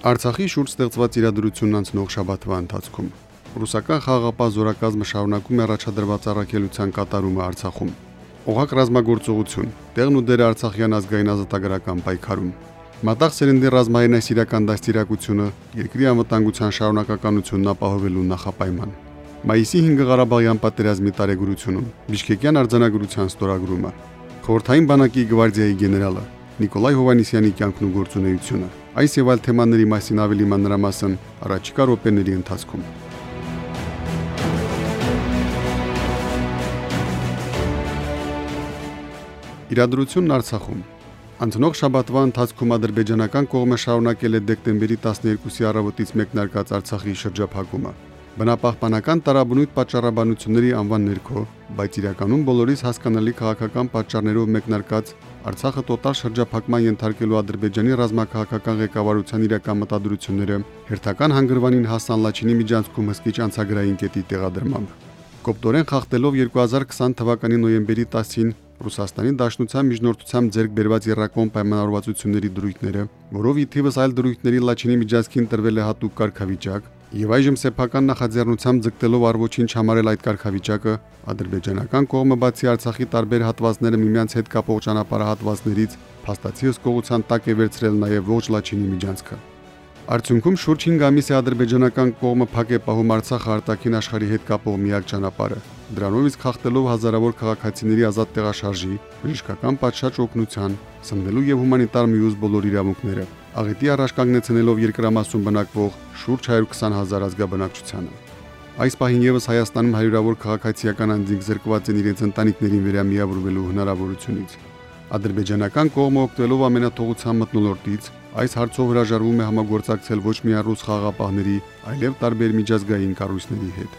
Արցախի շուրջ ստեղծված իրադրությունն անցնող շաբաթվա ընթացքում ռուսական խաղաղապահ զորակազմը շարունակում է առաջադրված առաքելության կատարումը Արցախում։ Օղակ ռազմագործողություն, տեղն ու դերը Արցախյան ազգային ազատագրական պայքարում։ Մատաղ սերնդի ռազմային այսիրական դաստիարակությունը երկրի անվտանգության շարունակականությունն ապահովելու նախապայման։ Մայիսի 5 Ղարաբաղյան պատերազմի տարեգրությունում Բիշկեկյան արձանագրության ստորագրումը։ Խորթային բանակի գվարդիայի գեներալը Նիկոլայ Հովանիսյանի կյանքն ու գործունեությունը։ Այս եւ այլ թեմաների մասին ավելի մանրամասն առաջիկա րոպեների ընթացքում։ Իրադրությունն Արցախում Անցնող շաբաթվա ընթացքում ադրբեջանական կողմը շարունակել է դեկտեմբերի 12-ի առավոտից մեկնարկած Արցախի շրջափակումը բնապահպանական տարաբնույթ պատճառաբանությունների անվան ներքո, բայց իրականում բոլորիս հասկանալի քաղաքական պատճառներով մեկնարկած Արցախը տոտալ շրջափակման ենթարկելու Ադրբեջանի ռազմաքաղաքական ղեկավարության իրական մտադրությունները հերթական հանգրվանին հասան Լաչինի միջանցքում հսկիչ անցագրային կետի տեղադրմամբ։ Կոպտորեն խախտելով 2020 թվականի նոյեմբերի 10-ին Ռուսաստանի Դաշնության միջնորդությամբ ձեռք բերված երրակոմ պայմանավորվածությունների դրույթները, որով ի թիվս այլ դրույթների Լաչինի միջանցքին տրվել է հատուկ կարգավիճակ, Եվ այժմ սեփական նախաձեռնությամբ ձգտելով առողջին չամարել այդ կարգավիճակը, ադրբեջանական կողմը բացի Արցախի տարբեր հատվածները միմյանց հետ կապող ճանապարհահատվածներից փաստացի հսկողության տակ է վերցրել նաև ողջ Լաչինի միջանցքը։ Արդյունքում շուրջ 5 ամիս է ադրբեջանական կողմը փակ է պահում Արցախը արտաքին աշխարհի հետ կապող միակ ճանապարհը։ Դրանով իսկ խախտելով հազարավոր քաղաքացիների ազատ տեղաշարժի, բժշկական պատշաճ օգնության, սնվելու եւ հումանիտար միուս բոլոր իրավունքները աղետի առաջ կանգնեցնելով երկրամասում բնակվող շուրջ 120 հազար ազգաբնակչությանը։ Այս պահին եւս Հայաստանում հարյուրավոր քաղաքացիական անձինք զրկված են իրենց ընտանիքներին վերամիավորվելու հնարավորությունից։ Ադրբեջանական կողմը օգտվելով ամենաթողության մտնոլորտից այս հարցով հրաժարվում է համագործակցել ոչ միայն ռուս խաղապահների, այլև տարբեր միջազգային կառույցների հետ։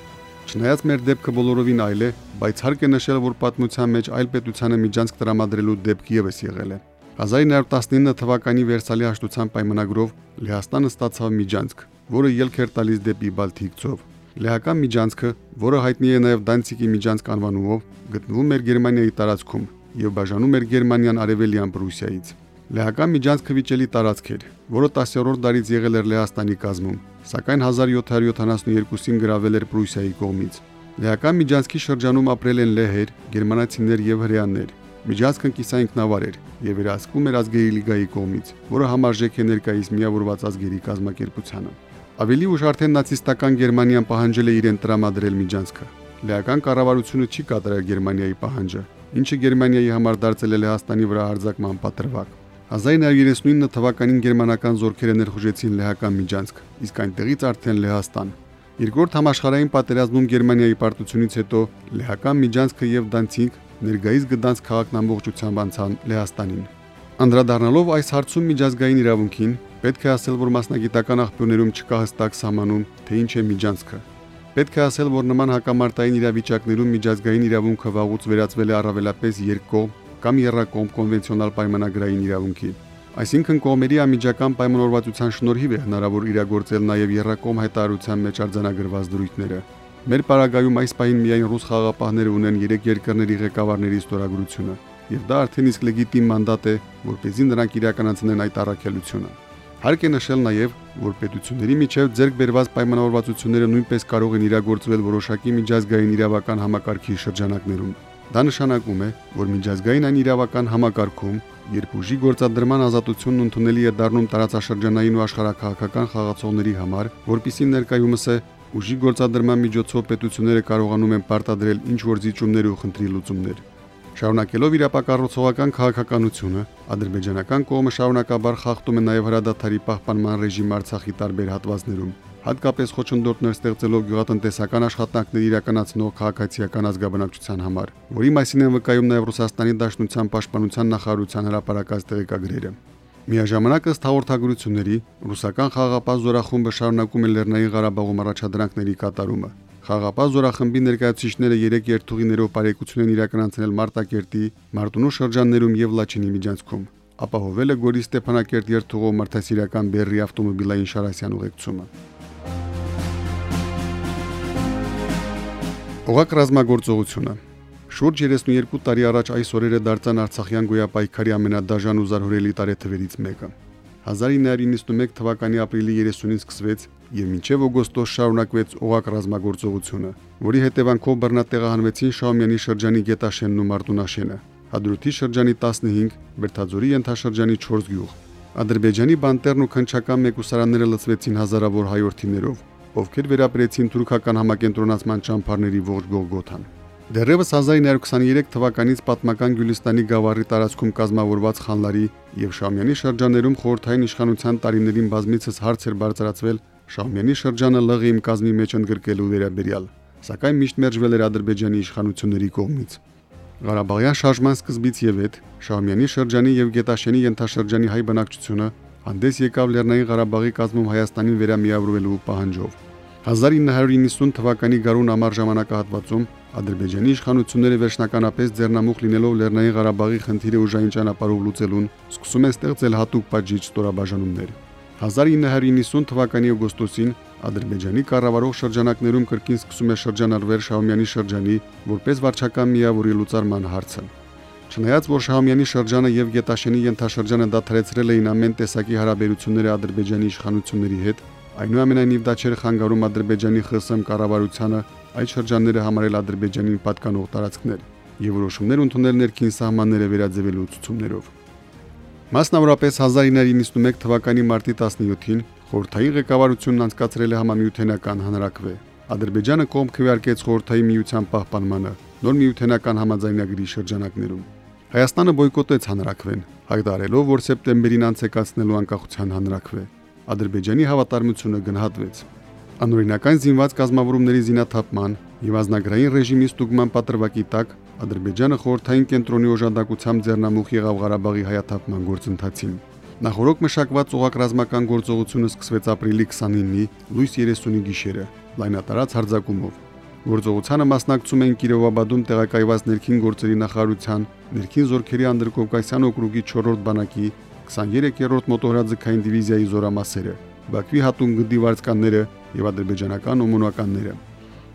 Չնայած մեր դեպքը բոլորովին այլ է, բայց հարկ է նշել, որ պատմության մեջ այլ պետությանը միջանցք տրամադրելու դեպք եւս եղել է։ 1919 թվականի Վերսալի հաշտության պայմանագրով Լեհաստանը ստացավ միջանցք, որը ելք էր տալիս դեպի Բալթիկ ծով։ Լեհական միջանցքը, որը հայտնի է նաև Դանցիկի միջանցք անվանումով, գտնվում էր Գերմանիայի տարածքում եւ բաժանում էր Գերմանիան արևելյան Պրուսիայից։ Լեհական միջանցքը վիճելի տարածք էր, որը 10-րդ դարից եղել էր Լեհաստանի կազմում, սակայն 1772-ին գրավել էր Պրուսիայի կողմից։ Լեհական միջանցքի շրջանում ապրել են լեհեր, գերմանացիներ եւ հրեաներ։ Միջանցքը կիսայինքնավար էր եւ վերահսկվում էր ազգերի լիգայի կողմից, որը համարժեք է ներկայիս միավորված ազգերի կազմակերպությանը։ Ավելի ուշ արդեն նացիստական Գերմանիան պահանջել է իրեն տրամադրել միջանցքը։ Լեհական կառավարությունը չի կատարել Գերմանիայի պահանջը, ինչը Գերմանիայի համար դարձել է Լեհաստանի վրա հարձակման պատրվակ։ 1939 թվականին գերմանական զորքերը ներխուժեցին Լեհական միջանցք, իսկ այնտեղից արդեն Լեհաստան։ Երկրորդ համաշխարհային պատերազմում Գերմանիայի պարտությունից հետո Լեհական միջանցքը եւ Դանցինգ ներգայիս գտանց քաղաքն ամբողջությամբ անցան Լեհաստանին։ Անդրադառնալով այս հարցում միջազգային իրավունքին, պետք է ասել, որ մասնագիտական աղբյուրներում չկա հստակ սահմանում, թե ինչ է միջանցքը։ Պետք է ասել, որ նման հակամարտային իրավիճակներում միջազգային իրավունքը վաղուց վերածվել է առավելապես երկկողմ կամ երրակողմ կոնվենցիոնալ պայմանագրային իրավունքի։ Այսինքն կողմերի ամիջական պայմանավորվածության շնորհիվ է հնարավոր իրագործել նաև երրակողմ հայտարարության մեջ արձանագրված դրույթները, Մեր պարագայում այս պահին միայն ռուս խաղապահները ունեն 3 երկրների ղեկավարների ստորագրությունը, եւ դա արդեն իսկ լեգիտիմ մանդատ է, որպեսզի նրանք իրականացնեն այդ առաքելությունը։ Հարկ է նշել նաև, որ պետությունների միջև ձեռք բերված պայմանավորվածությունները նույնպես կարող են իրագործվել որոշակի միջազգային իրավական համակարգի շրջանակներում։ Դա նշանակում է, որ միջազգային այն իրավական համակարգում, երբ ուժի գործադրման ազատությունն ընդունելի է դառնում տարածաշրջանային ու աշխարհակահաղական խաղացողների համար, որpիսի ներկայումս է Ուժի գործադրման միջոցով պետությունները կարողանում են պարտադրել ինչ որ զիջումներ ու խնդրի լուծումներ։ Շարունակելով իր ապակառուցողական քաղաքականությունը, ադրբեջանական կողմը շարունակաբար խախտում է նաև հրադադարի պահպանման ռեժիմը Արցախի տարբեր հատվածներում, հատկապես խոչընդոտներ ստեղծելով գյուղատնտեսական աշխատանքներ իրականացնող քաղաքացիական ազգաբնակչության համար, որի մասին են վկայում նաև Ռուսաստանի Դաշնության պաշտպանության նախարարության հրապարակած տեղեկագրերը։ Միաժամանակ ըստ հաղորդագրությունների ռուսական խաղապահ զորախումբը շարունակում է Լեռնային Ղարաբաղում առաջադրանքների կատարումը։ Խաղապահ զորախմբի ներկայացուցիչները 3 երթուղիներով բարեկեցություն են իրականացնել Մարտակերտի, Մարտունու շրջաններում եւ Լաչինի միջանցքում։ Ապահովել է Գորի Ստեփանակերտ երթուղով մարդասիրական Բերրի ավտոմոբիլային շարասյան ուղեկցումը։ Օղակ ռազմագործողությունը. Շուրջ 32 տարի առաջ այս օրերը դարձան Արցախյան գոյապայքարի ամենադաժան ու զարհուրելի տարեթվերից մեկը։ 1991 թվականի ապրիլի 30-ին սկսվեց եւ մինչեւ օգոստոս շարունակվեց օղակ ռազմագործողությունը, որի հետևանքով բռնատեղահանվեցին Շահումյանի շրջանի Գետաշենն ու Մարտունաշենը, Հադրութի շրջանի 15, Բերթաձորի ենթաշրջանի 4 գյուղ։ Ադրբեջանի բանտերն ու քնչական մեկուսարանները լցվեցին հազարավոր հայորդիներով, ովքեր վերապրեցին թուրքական համակենտրոնացման ճամփարների ողջ Գողգոթան։ Դեռևս 1923 թվականից պատմական Գյուլիստանի գավառի տարածքում կազմավորված խանլարի եւ Շամյանի շրջաներում խորթային իշխանության տարիներին բազմիցս հարց էր բարձրացվել Շամյանի շրջանը ԼՂ-ի կազմի մեջ ընդգրկելու վերաբերյալ, սակայն միշտ մերժվել էր Ադրբեջանի իշխանությունների կողմից։ Ղարաբաղյան շարժման սկզբից եւ հետ Շամյանի շրջանի եւ Գետաշենի ենթաշրջանի հայ բնակչությունը հանդես եկավ Լեռնային Ղարաբաղի կազմում Հայաստանին վերամիավորվելու պահանջով։ 1990 թվականի գարուն ամառ ժամանակահատվածում Ադրբեջանի իշխանությունները վերջնականապես ձեռնամուխ լինելով Լեռնային Ղարաբաղի խնդիրը ուժային ճանապարհով լուծելուն, սկսում են ստեղծել հատուկ պատժիչ ստորաբաժանումներ։ 1990 թվականի օգոստոսին Ադրբեջանի կառավարող շրջանակներում կրկին սկսում է շրջանառվել Շահումյանի շրջանի որպես վարչական միավորի լուծարման հարցը։ Չնայած որ Շահումյանի շրջանը եւ Գետաշենի ենթաշրջանը դադարեցրել էին ամեն տեսակի հարաբերությունները Ադրբեջանի իշխանությունների հետ, այնուամենայնիվ դա չէր խանգարում Ադրբեջանի ԽՍՀՄ կառավարությանը այդ շրջանները համարել Ադրբեջանին պատկանող տարածքներ եւ որոշումներ ընդունել ներքին սահմանները վերաձևելու ցուցումներով։ Մասնավորապես 1991 թվականի մարտի 17-ին խորհրդային ղեկավարությունն անցկացրել է համամիութենական հանրակրվե։ Ադրբեջանը կողմ քվեարկեց խորհրդային միության պահպանմանը նոր միութենական համաձայնագրի շրջանակներում։ Հայաստանը բոյկոտեց հանրակրվեն, հայտարարելով, որ սեպտեմբերին անցեկացնելու անկախության հանրակրվե։ Ադրբեջանի հավատարմությունը գնահատվեց անօրինական զինված կազմավորումների զինաթափման եւ ազնագրային ռեժիմի ստուգման պատրվակի տակ Ադրբեջանը խորթային կենտրոնի օժանդակությամբ ձեռնամուխ եղավ Ղարաբաղի հայաթափման գործընթացին։ Նախորոք մշակված օղակ ռազմական գործողությունը սկսվեց ապրիլի 29-ի լույս 30-ի գիշերը լայնատարած հարձակումով։ Գործողությանը մասնակցում էին Կիրովաբադում տեղակայված ներքին գործերի նախարարության, ներքին զորքերի անդրկովկասյան օկրուգի 4-րդ բանակի 23-րդ մոտորաձգային դիվիզիայի զորամասերը, Բաքվի հատուն գնդի վարձկանները եւ ադրբեջանական օմոնականները։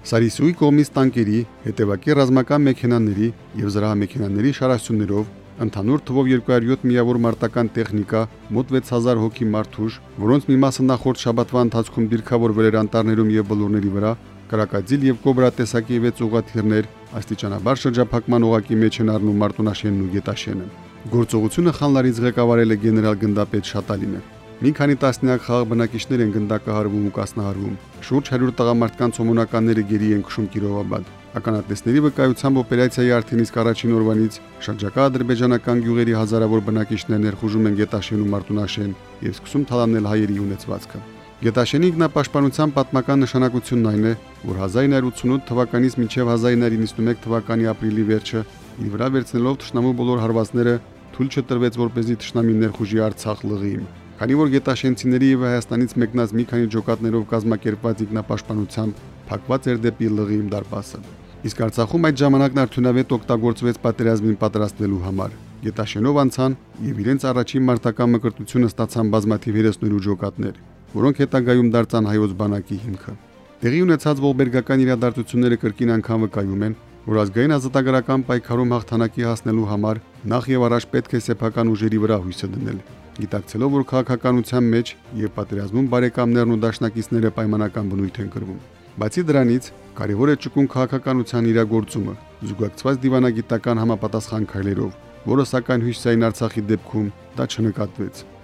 Սարիսուի կողմից տանկերի, հետևակի ռազմական մեքենաների եւ զրահամեքենաների շարասյուններով ընդհանուր թվով 207 միավոր մարտական տեխնիկա, մոտ 6000 հոգի մարդուժ, որոնց մի մասը նախորդ շաբաթվա ընթացքում դիրքավորվել էր անտառներում եւ բլուրների վրա, կրակաձիլ եւ կոբրա տեսակի 6 ուղաթիռներ աստիճանաբար շրջափակման օղակի մեջ են առնում Մարտունաշենն ու Գետաշենը։ Գործողությունը խանլարից ղեկավարել է գեներալ գնդապետ Շատալինը։ Մի քանի տասնյակ խաղ բնակիչներ են գնդակահարվում ու կասնահարվում։ Շուրջ 100 տղամարդկանց օմոնականները գերի են քշում Կիրովաբադ։ Ականատեսների վկայությամբ օպերացիայի արդեն իսկ առաջին օրվանից շրջակա ադրբեջանական գյուղերի հազարավոր բնակիչներ ներխուժում են Գետաշեն ու Մարտունաշեն եւ սկսում թալանել հայերի ունեցվածքը։ Գետաշենի ինքնապաշտպանության պատմական նշանակությունն այն է, որ 1988 թվականից մինչև 1991 թվականի ապրիլի վերջը իր վրա վերցնելով ճշնամու բոլոր հարվածները թույլ չտրվեց որպեսզի ճշնամին ներխուժի Արցախ լղիին։ Քանի որ գետաշենցիների եւ Հայաստանից մեկնած մի քանի ջոկատներով կազմակերպված ինքնապաշտպանությամբ փակված էր դեպի լղիմ դարպասը։ Իսկ Արցախում այդ ժամանակն արդյունավետ օգտագործվեց պատերազմին պատրաստվելու համար։ Գետաշենով անցան եւ իրենց առաջին մարտական մկրտությունը ստացան բազմաթիվ 38 ջոկատներ, որոնք հետագայում դարձան հայոց բանակի հիմքը։ Տեղի ունեցած ողբերգական իրադարձությունները կրկին անգամ վկայում են, որ ազգային ազատագրական պայքարում հաղթանակի հասնելու համար նախ եւ առաջ պետք է սեփական ուժերի վրա հույսը դնել գիտակցելով, որ քաղաքականության մեջ եւ պատերազմում բարեկամներն ու դաշնակիցները պայմանական բնույթ են կրվում։ Բացի դրանից, կարևոր է ճկուն քաղաքականության իրագործումը, զուգակցված դիվանագիտական համապատասխան քայլերով, որը սակայն հույսային Արցախի դեպքում դա չնկատվեց։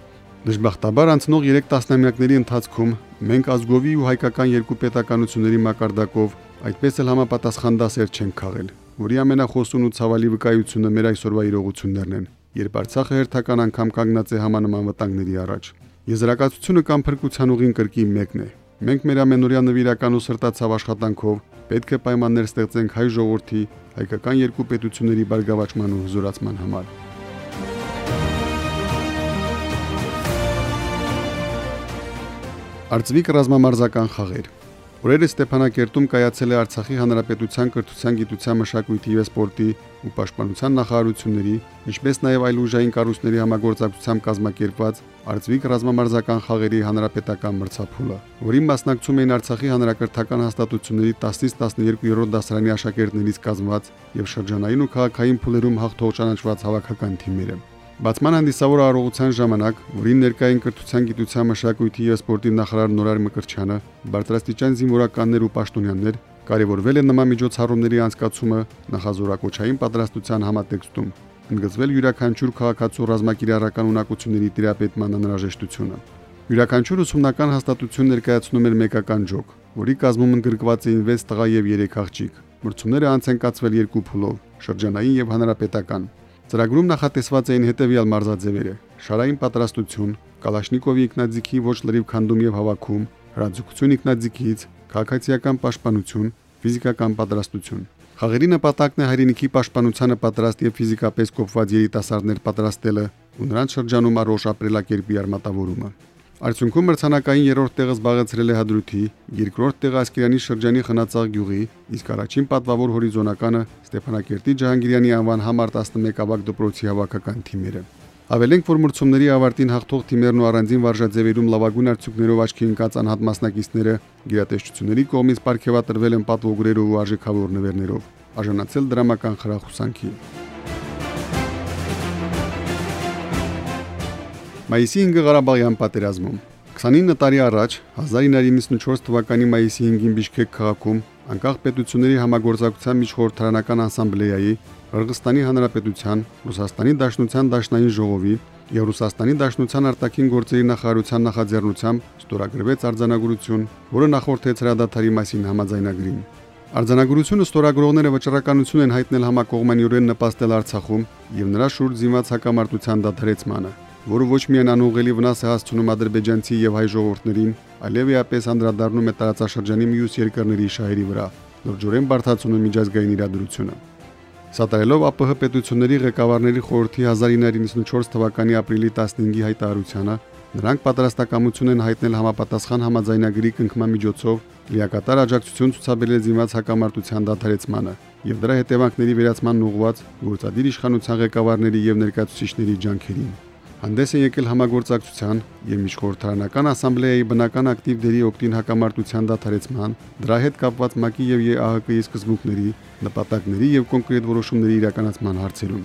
Դժբախտաբար անցնող 3 տասնամյակների ընթացքում մենք ազգովի ու հայկական երկու պետականությունների մակարդակով այդպես էլ համապատասխան դասեր չենք քաղել, որի ամենախոսուն ու ցավալի վկայությունը մեր այսօրվա իրողություններն են երբ Արցախը հերթական անգամ կանգնած է համանման վտանգների առաջ։ Եզրակացությունը կամ փրկության ուղին կրկին մեկն է։ Մենք մեր ամենօրյա նվիրական ու սրտացավ աշխատանքով պետք է պայմաններ ստեղծենք հայ ժողովրդի, հայկական երկու պետությունների բարգավաճման ու հզորացման համար։ Արծվիկ ռազմամարզական խաղեր Օրերս Ստեփանակերտում կայացել է Արցախի Հանրապետության կրթության, գիտության, մշակույթի եւ սպորտի ու պաշտպանության նախարարությունների, ինչպես նաեւ այլ ուժային կառույցների համագործակցությամբ կազմակերպված Արցվիկ ռազմամարզական խաղերի հանրապետական մրցափուլը, որին մասնակցում էին Արցախի հանրակրթական հաստատությունների 10-ից 12-րդ դասարանի աշակերտներից կազմված եւ շրջանային ու քաղաքային փուլերում հաղթող ճանաչված հավաքական թիմերը։ Բացման հանդիսավոր արարողության ժամանակ, որին ներկային կրթության, գիտության, մշակույթի եւ սպորտի նախարար Նորար Մկրչյանը, բարձրաստիճան զինվորականներ ու պաշտոնյաներ, կարևորվել է նման միջոցառումների անցկացումը նախազորակոչային պատրաստության համատեքստում, ընդգծվել յուրաքանչյուր քաղաքացու ռազմակիրառական ունակությունների տիրապետման անհրաժեշտությունը։ Յուրաքանչյուր ուսումնական հաստատություն ներկայացնում էր մեկական ջոկ, որի կազմում ընդգրկված էին 6 տղա եւ 3 աղջիկ։ Մրցումները անց են կացվել երկու փուլով՝ շրջանային եւ հանրապետական։ Ծրագրում նախատեսված էին հետևյալ մարզաձևերը. շարային պատրաստություն, Կալաշնիկովի ինքնաձիգի ոչ լրիվ քանդում եւ հավաքում, հրաձգություն ինքնաձիգից, քաղաքացիական պաշտպանություն, ֆիզիկական պատրաստություն։ Խաղերի նպատակն է հայրենիքի պաշտպանությանը պատրաստ եւ ֆիզիկապես կոփված երիտասարդներ պատրաստելը ու նրանց շրջանում առողջ ապրելակերպի արմատավորումը։ Արդյունքում մրցանակային երրորդ տեղը զբաղեցրել է Հադրութի, երկրորդ տեղը Ասկերանի շրջանի Խնածաղ գյուղի, իսկ առաջին պատվավոր հորիզոնականը Ստեփանակերտի Ջահանգիրյանի անվան համար 11 ավակ դպրոցի հավաքական թիմերը։ Ավելենք, որ մրցումների ավարտին հաղթող թիմերն ու առանձին վարժաձևերում լավագույն արդյունքներով աչքի ընկած անհատ մասնակիցները գիրատեսչությունների կողմից ապարգևատրվել են պատվոգրերով ու արժեքավոր նվերներով, արժանացել դրամական խրախուսանքի։ Մայիսի 5-ը Ղարաբաղյան պատերազմում 29 տարի առաջ 1994 թվականի մայիսի 5-ին Բիշքեկ քաղաքում անկախ պետությունների համագործակցության միջխորհրդարանական ասամբլեայի Qırğızstani Հանրապետության, Ռուսաստանի Դաշնության Դաշնային ժողովի եւ Ռուսաստանի Դաշնության արտաքին գործերի նախարարության նախաձեռնությամբ ստորագրվեց արձանագրություն, որը նախորդեց հրադադարի մասին համաձայնագրին։ Արձանագրությունը ստորագրողները վճռականություն են հայտնել համակողմանիորեն նպաստել Արցախում եւ նրա շուրջ զինված հակամարտության դադարեցմանը որը ոչ միայն անուղելի վնաս է հասցնում ադրբեջանցի եւ հայ ժողովուրդներին, այլև իապես անդրադառնում է տարածաշրջանի մյուս երկրների շահերի վրա, լրջորեն բարթացնում միջազգային իրադրությունը։ Սատարելով ԱՊՀ պետությունների ղեկավարների խորհրդի 1994 թվականի ապրիլի 15-ի հայտարարությանը, նրանք պատրաստակամություն են հայտնել համապատասխան համաձայնագրի կնքման միջոցով լիակատար աջակցություն ցուցաբերել զինված հակամարտության դադարեցմանը եւ դրա հետևանքների վերացման ուղղված գործադիր իշխանության ղեկավարների եւ ներկայացուցիչների ջանքերին հանդես է եկել համագործակցության եւ միջխորհրդարանական ասամբլեայի բնական ակտիվ դերի օկտին հակամարտության դադարեցման, դրա հետ կապված ՄԱԿ-ի եւ ԵԱՀԿ-ի սկզբունքների, նպատակների եւ կոնկրետ որոշումների իրականացման հարցերում։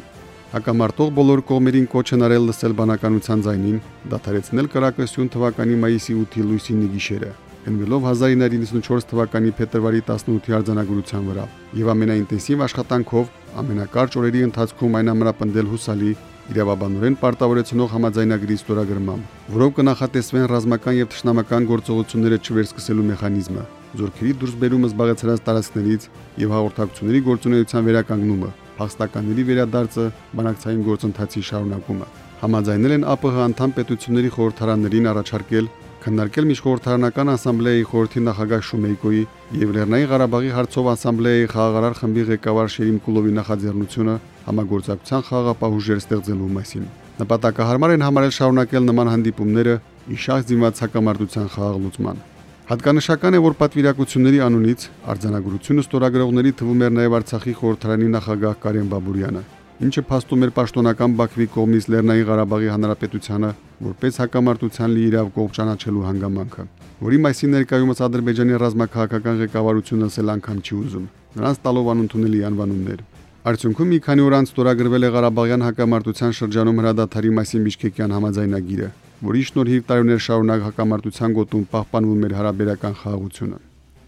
Հակամարտող բոլոր կողմերին կոչ են արել լսել բանականության ձայնին, դադարեցնել կրակոստյուն թվականի մայիսի 8-ի լույսինի գիշերը, հենվելով 1994 թվականի փետրվարի 18-ի արձանագրության վրա եւ ամենաինտենսիվ աշխատանքով ամենակարճ օրերի ընթացքում այն ամրապնդել հուսալի իրավաբանորեն պարտավորեցնող համաձայնագրի ստորագրմամբ, որով կնախատեսվեն ռազմական եւ թշնամական գործողությունները չվերսկսելու մեխանիզմը, զորքերի դուրսբերումը զբաղեցրած տարածքներից եւ հաղորդակցությունների գործունեության վերականգնումը, փախստականների վերադարձը, բանակցային գործընթացի շարունակումը։ Համաձայնել են ԱՊՀ անդամ պետությունների խորհրդարաններին առաջարկել քննարկել միջխորհրդարանական ասամբլեայի խորհրդի նախագահ Շումեյկոյի եւ Լեռնային Ղարաբաղի հարցով ասամբլեայի խաղաղարար խմբի ղեկավար Շերիմ Կուլովի նախաձեռնությունը համագործակցության խաղապահ ուժեր ստեղծելու մասին։ Նպատակահարմար են համարել շարունակել նման հանդիպումները իշահ զինված հակամարտության խաղաղլուծման։ Հատկանշական է, որ պատվիրակությունների անունից արձանագրությունը ստորագրողների թվում էր նաև Արցախի խորհրդարանի նախագահ Կարեն Բաբուրյանը, ինչը փաստում էր պաշտոնական Բաքվի կողմից Լեռնային Ղարաբաղի Հանրապետությանը որպես հակամարտության լի իրավ կողմ ճանաչելու հանգամանքը, որի մասին ներկայումս Ադրբեջանի ռազմաքաղաքական ղեկավարությունը ասել անգամ չի ուզում, նրանց տալով անընդունելի անվանումներ։ Արդյունքում մի քանի օր անց ստորագրվել է Ղարաբաղյան հակամարտության շրջանում հրադադարի մասին Բիշկեկյան համաձայնագիրը, որի շնորհիվ տարիներ շարունակ հակամարտության գոտում պահպանվում էր հարաբերական խաղաղությունը։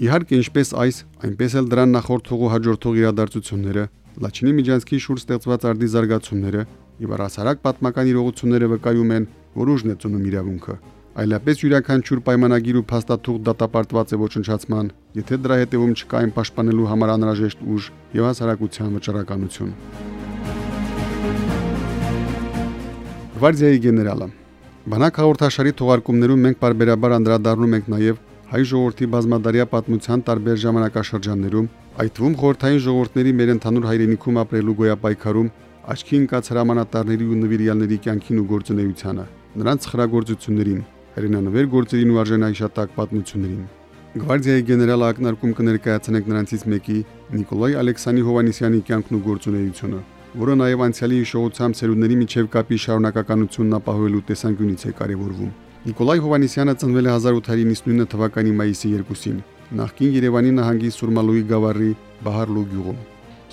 Իհարկե, ինչպես այս, այնպես էլ դրան նախորդող ու հաջորդող իրադարձությունները, Լաչինի միջանցքի շուրջ ստեղծված արդի զարգացումները եւ առասարակ պատմական իրողությունները վկայում են, որ ուժն է ծնում իրավունքը, այլապես յուրաքանչյուր պայմանագիր ու փաստաթուղթ դատապարտված է ոչնչացման, եթե դրա հետևում չկա այն պաշտպանելու համար անհրաժեշտ ուժ եւ հասարակության վճռականություն։ Գվարդիայի գեներալը. Բանակ հաղորդաշարի թողարկումներում մենք բարբերաբար անդրադառնում ենք նաև հայ ժողովրդի բազմադարյա պատմության տարբեր ժամանակաշրջաններում, այդ թվում խորթային ժողովուրդների մեր ընդհանուր հայրենիքում ապրելու գոյապայքարում աչքի ընկած հրամանատարների ու նվիրյալների կյանքին ու գործունեությանը, նրանց խրագործություններին, հերինանվեր գործերին ու արժանահիշատակ պատմություններին։ Գվարդիայի գեներալը ակնարկում կներկայացնենք նրանցից մեկի Նիկոլայ Ալեքսանի Հովանիսյանի կյանքն ու գործունեությունը, որը նաև անցյալի հիշողությամբ ցերունդների միջև կապի շարունակականությունն ապահովելու տեսանկյունից է կարևորվում։ Նիկոլայ Հովանիսյանը ծնվել է 1899 թվականի մայիսի 2-ին նախկին Երևանի նահանգի Սուրմալուի գավառի Բահարլու գյուղում։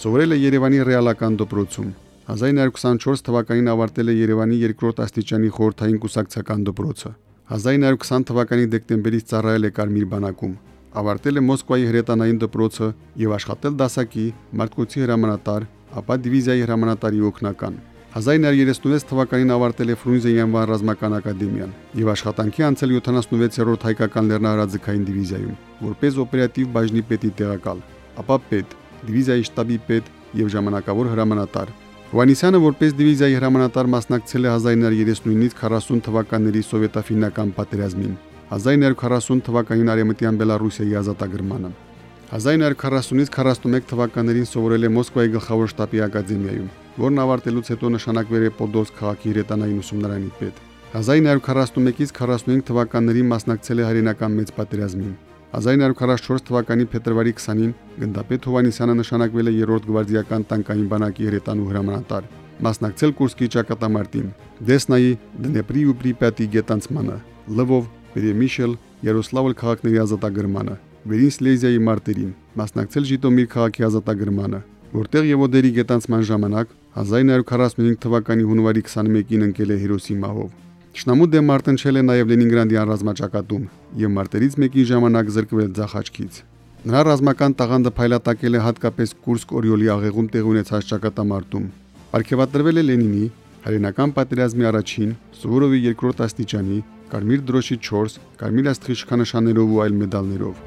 Սովորել է Երևանի ռեալական դպրոցում։ 1924 թվականին ավարտել է Երևանի երկրորդ աստիճանի խորհրդային կուսակցական դպրոցը։ 1920 թվականի դեկտեմբերից ծառայել է Կարմիր բանակում։ Ավարտել է Մոսկվայի հրետանային դպրոցը եւ աշխատել դասակի, մարդկոցի հրամանատար, ապա դիվիզիայի հրամանատարի օգնական։ 1936 թվականին ավարտել է Ֆրունզեի անվան ռազմական ակադեմիան եւ աշխատանքի անցել 76-րդ հայկական լեռնահարաձգային դիվիզիայում որպես օպերատիվ բաժնի պետի տեղակալ, ապա պետ, դիվիզիայի շտաբի պետ եւ ժամանակավոր հրամանատար։ Հովանիսյանը որպես դիվիզիայի հրամանատար մասնակցել է 1939-ից 40 թվականների սովետաֆինական պատերազմին, 1940 թվականին Արեմտյան Բելարուսիայի ազատագրմանը։ 1940-ից 41 թվականներին սովորել է Մոսկվայի գլխավոր շտաբի ակադեմիայում, որն ավարտելուց հետո նշանակվել է Պոդոլսկ քաղաքի հրետանային ուսումնարանի պետ։ 1941-ից 45 թվականներին մասնակցել է հայրենական մեծ պատերազմին։ 1944 թվականի փետրվարի 20-ին գնդապետ Հովանիսյանը նշանակվել է 3-րդ գվարդիական տանկային բանակի հրետանու հրամանատար։ Մասնակցել Կուրսկի ճակատամարտին, Դեսնայի, Դնեպրի ու Պրիպյատի գետանցմանը, Լվով, Պերեմիշել, Երոսլավլ քաղաքների ազատագրմանը, Վերին Սլեզիայի մարտերին, մասնակցել Ժիտոմիր քաղաքի ազատագրմանը, որտեղ Եվոդերի գետանցման ժամանակ 1945 թվականի հունվարի 21-ին ընկել է Հիրոսիմահով։ Շնամու դեմ մարտնչել է նաև Լենինգրադյան ռազմաճակատում եւ մարտերից մեկի ժամանակ զրկվել Ձախաչքից։ Նրա ռազմական տաղանդը փայլատակել է հատկապես Կուրսկ Օրիոլի աղեղում տեղ ունեցած ճակատամարտում։ Արգելատրվել է Լենինի հայրենական պատերազմի առաջին, Սուվորովի երկրորդ աստիճանի, Կարմիր դրոշի 4, Կարմիր աստղի շքանշաններով ու այլ մեդալներով։